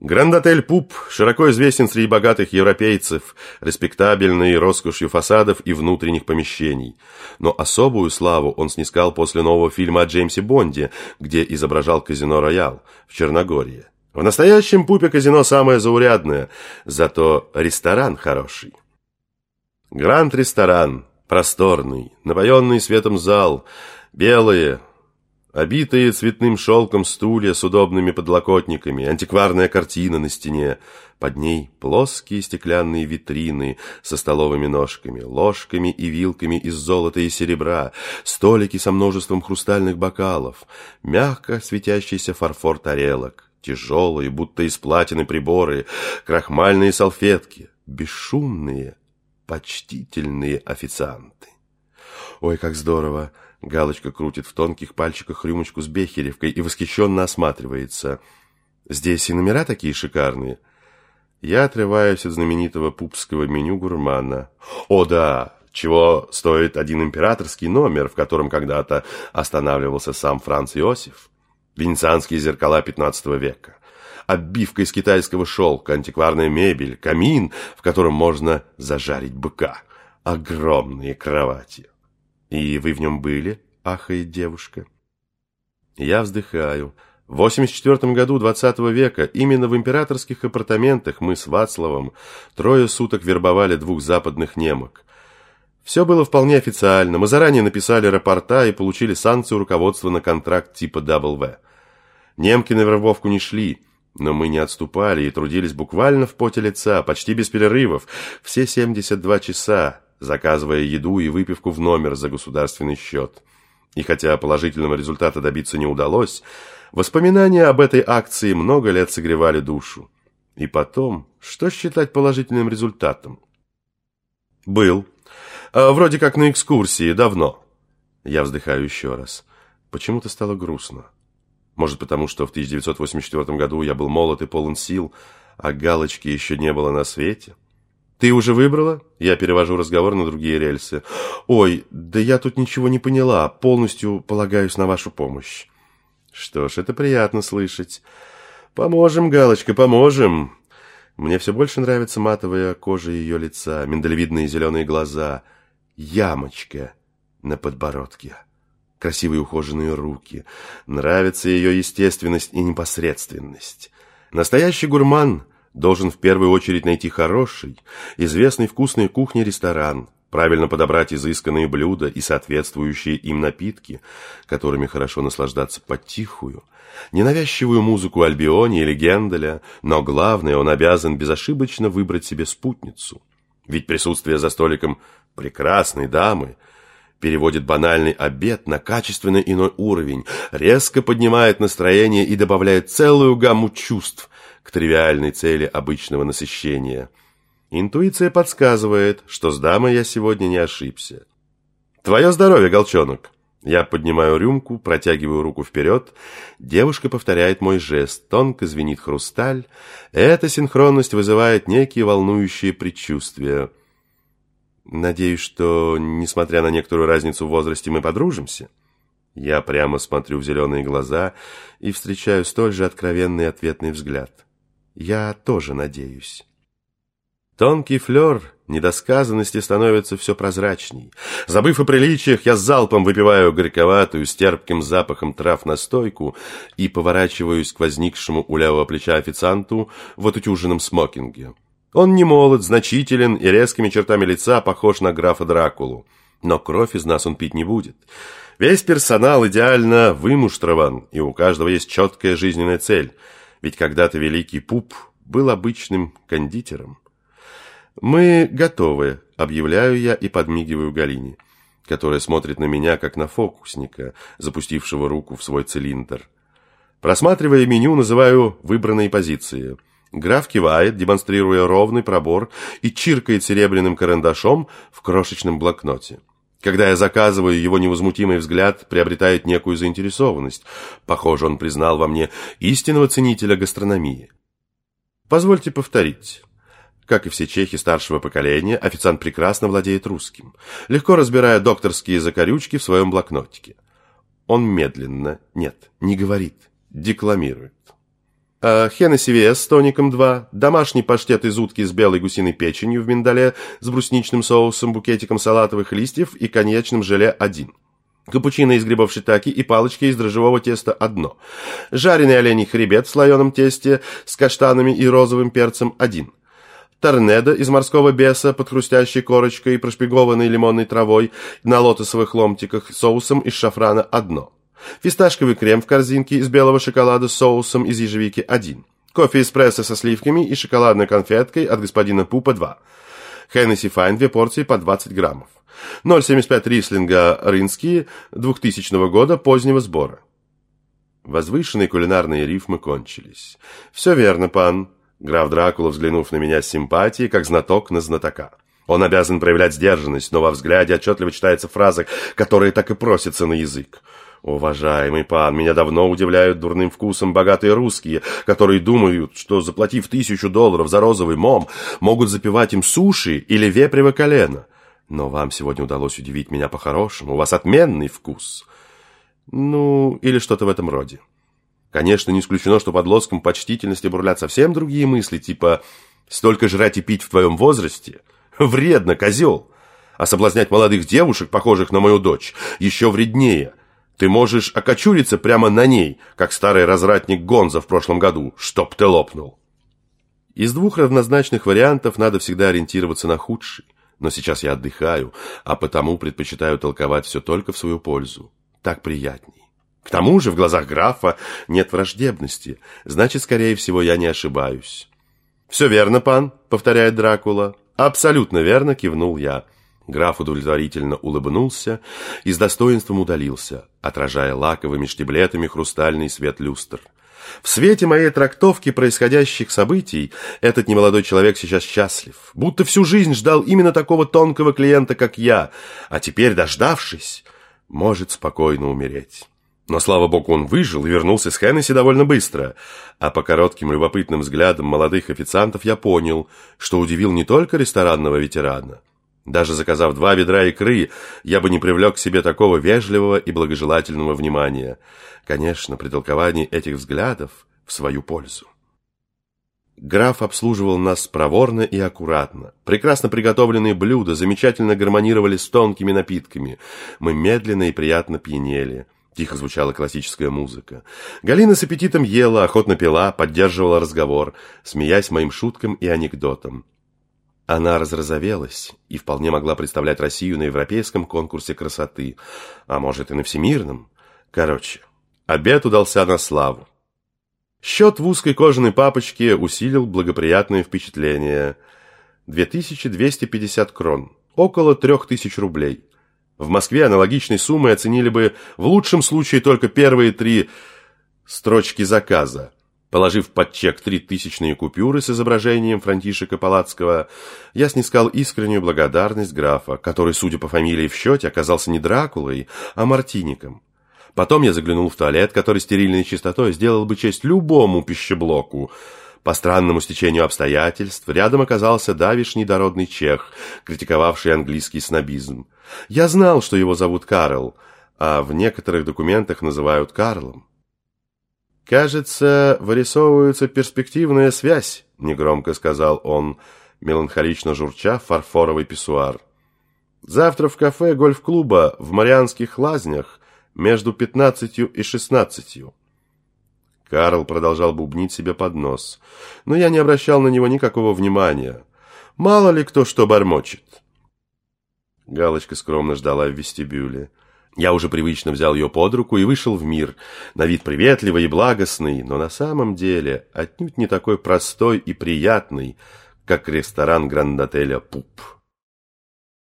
Гранд-отель «Pupp» широко известен среди богатых европейцев, респектабельной роскошью фасадов и внутренних помещений. Но особую славу он снискал после нового фильма о Джеймсе Бонде, где изображал казино «Роял» в Черногории. В настоящем «Pupp'е» казино самое заурядное, зато ресторан хороший. Гранд-ресторан, просторный, напоенный светом зал, белые, Обитые цветным шелком стулья с удобными подлокотниками, антикварная картина на стене, под ней плоские стеклянные витрины со столовыми ножками, ложками и вилками из золота и серебра, столики со множеством хрустальных бокалов, мягко светящийся фарфор тарелок, тяжелые, будто из платины приборы, крахмальные салфетки, бесшумные, почтительные официанты. Ой, как здорово! Галочка крутит в тонких пальчиках рюмочку с бехеревкой и восхищенно осматривается. Здесь и номера такие шикарные. Я отрываюсь от знаменитого пупского меню гурмана. О да, чего стоит один императорский номер, в котором когда-то останавливался сам Франц Иосиф. Венецианские зеркала 15 века. Оббивка из китайского шелка, антикварная мебель, камин, в котором можно зажарить быка. Огромные кровати. «И вы в нем были?» – ахает девушка. Я вздыхаю. В 84 году 20 -го века именно в императорских апартаментах мы с Вацлавом трое суток вербовали двух западных немок. Все было вполне официально. Мы заранее написали рапорта и получили санкцию руководства на контракт типа W. Немки на вербовку не шли, но мы не отступали и трудились буквально в поте лица, почти без перерывов, все 72 часа, заказывая еду и выпивку в номер за государственный счет. И хотя положительного результата добиться не удалось, воспоминания об этой акции много лет согревали душу. И потом, что считать положительным результатом? Был. А, вроде как на экскурсии, давно. Я вздыхаю еще раз. Почему-то стало грустно. Может, потому что в 1984 году я был молод и полон сил, а галочки еще не было на свете? «Ты уже выбрала?» Я перевожу разговор на другие рельсы. «Ой, да я тут ничего не поняла. Полностью полагаюсь на вашу помощь». «Что ж, это приятно слышать. Поможем, Галочка, поможем». Мне все больше нравится матовая кожа ее лица, миндалевидные зеленые глаза, ямочка на подбородке, красивые ухоженные руки. Нравится ее естественность и непосредственность. Настоящий гурман должен в первую очередь найти хороший, известный вкусной кухне ресторан, правильно подобрать изысканные блюда и соответствующие им напитки, которыми хорошо наслаждаться потихую, ненавязчивую музыку Альбиони или Генделя, но главное, он обязан безошибочно выбрать себе спутницу. Ведь присутствие за столиком прекрасной дамы переводит банальный обед на качественно иной уровень, резко поднимает настроение и добавляет целую гамму чувств, к тривиальной цели обычного насыщения. Интуиция подсказывает, что с дамой я сегодня не ошибся. «Твое здоровье, голчонок!» Я поднимаю рюмку, протягиваю руку вперед. Девушка повторяет мой жест. Тонко звенит хрусталь. Эта синхронность вызывает некие волнующие предчувствия. Надеюсь, что, несмотря на некоторую разницу в возрасте, мы подружимся. Я прямо смотрю в зеленые глаза и встречаю столь же откровенный ответный взгляд. Я тоже надеюсь. Тонкий флер недосказанности становится все прозрачней. Забыв о приличиях, я залпом выпиваю горьковатую с терпким запахом трав настойку и поворачиваюсь к возникшему у левого плеча официанту в отутюженном смокинге. Он не молод, значителен и резкими чертами лица похож на графа Дракулу. Но кровь из нас он пить не будет. Весь персонал идеально вымуштрован, и у каждого есть четкая жизненная цель – ведь когда-то великий Пуп был обычным кондитером. «Мы готовы», — объявляю я и подмигиваю Галине, которая смотрит на меня, как на фокусника, запустившего руку в свой цилиндр. Просматривая меню, называю выбранные позиции. Граф кивает, демонстрируя ровный пробор, и чиркает серебряным карандашом в крошечном блокноте. Когда я заказываю, его невозмутимый взгляд приобретает некую заинтересованность. Похоже, он признал во мне истинного ценителя гастрономии. Позвольте повторить. Как и все чехи старшего поколения, официант прекрасно владеет русским, легко разбирая докторские закорючки в своем блокнотике. Он медленно, нет, не говорит, декламирует. Э, Хеннесси Виэс с тоником 2, домашний паштет из утки с белой гусиной печенью в миндале с брусничным соусом, букетиком салатовых листьев и коньячным желе 1. Капучино из грибов шитаки и палочки из дрожжевого теста одно. Жареный оленей хребет в слоеном тесте с каштанами и розовым перцем один. Торнедо из морского беса под хрустящей корочкой и прошпигованной лимонной травой на лотосовых ломтиках соусом из шафрана одно. Фисташковый крем в корзинке из белого шоколада с соусом из ежевики один. Кофе эспрессо со сливками и шоколадной конфеткой от господина Пупа 2. Хеннесси Файн две порции по 20 граммов. 0,75 рислинга рынские 2000 года позднего сбора. Возвышенные кулинарные рифмы кончились. «Все верно, пан», — граф Дракула, взглянув на меня с симпатией, как знаток на знатока. Он обязан проявлять сдержанность, но во взгляде отчетливо читается фраза, которая так и просится на язык. «Уважаемый пан, меня давно удивляют дурным вкусом богатые русские, которые думают, что, заплатив тысячу долларов за розовый мом, могут запивать им суши или вепрево колено. Но вам сегодня удалось удивить меня по-хорошему. У вас отменный вкус. Ну, или что-то в этом роде. Конечно, не исключено, что под лоском почтительности бурлят совсем другие мысли, типа «столько жрать и пить в твоем возрасте? Вредно, козел!» А соблазнять молодых девушек, похожих на мою дочь, еще вреднее. Ты можешь окочуриться прямо на ней, как старый развратник Гонза в прошлом году, чтоб ты лопнул. Из двух равнозначных вариантов надо всегда ориентироваться на худший но сейчас я отдыхаю, а потому предпочитаю толковать все только в свою пользу. Так приятней. К тому же в глазах графа нет враждебности, значит, скорее всего, я не ошибаюсь. «Все верно, пан», — повторяет Дракула. «Абсолютно верно», — кивнул я. Граф удовлетворительно улыбнулся и с достоинством удалился, отражая лаковыми штиблетами хрустальный свет люстр. В свете моей трактовки происходящих событий этот немолодой человек сейчас счастлив, будто всю жизнь ждал именно такого тонкого клиента, как я, а теперь, дождавшись, может спокойно умереть. Но, слава богу, он выжил и вернулся с Хеннесси довольно быстро. А по коротким любопытным взглядам молодых официантов я понял, что удивил не только ресторанного ветерана. Даже заказав два ведра икры, я бы не привлек к себе такого вежливого и благожелательного внимания. Конечно, при толковании этих взглядов в свою пользу. Граф обслуживал нас проворно и аккуратно. Прекрасно приготовленные блюда замечательно гармонировали с тонкими напитками. Мы медленно и приятно пьянели. Тихо звучала классическая музыка. Галина с аппетитом ела, охотно пила, поддерживала разговор, смеясь моим шуткам и анекдотам. Она разразовелась и вполне могла представлять Россию на европейском конкурсе красоты, а может и на всемирном. Короче, обед удался на славу. Счет в узкой кожаной папочке усилил благоприятное впечатление. 2250 крон, около 3000 рублей. В Москве аналогичной суммой оценили бы в лучшем случае только первые три строчки заказа. Положив под чек три тысячные купюры с изображением Франтишека Палацкого, я снискал искреннюю благодарность графа, который, судя по фамилии в счете, оказался не Дракулой, а Мартиником. Потом я заглянул в туалет, который стерильной чистотой сделал бы честь любому пищеблоку. По странному стечению обстоятельств рядом оказался давишний дородный чех, критиковавший английский снобизм. Я знал, что его зовут Карл, а в некоторых документах называют Карлом. «Кажется, вырисовывается перспективная связь», — негромко сказал он, меланхолично журча фарфоровый писсуар. «Завтра в кафе гольф-клуба в Марианских лазнях между пятнадцатью и шестнадцатью». Карл продолжал бубнить себе под нос, но я не обращал на него никакого внимания. Мало ли кто что бормочет. Галочка скромно ждала в вестибюле. Я уже привычно взял ее под руку и вышел в мир, на вид приветливый и благостный, но на самом деле отнюдь не такой простой и приятный, как ресторан гранд-отеля «Пуп».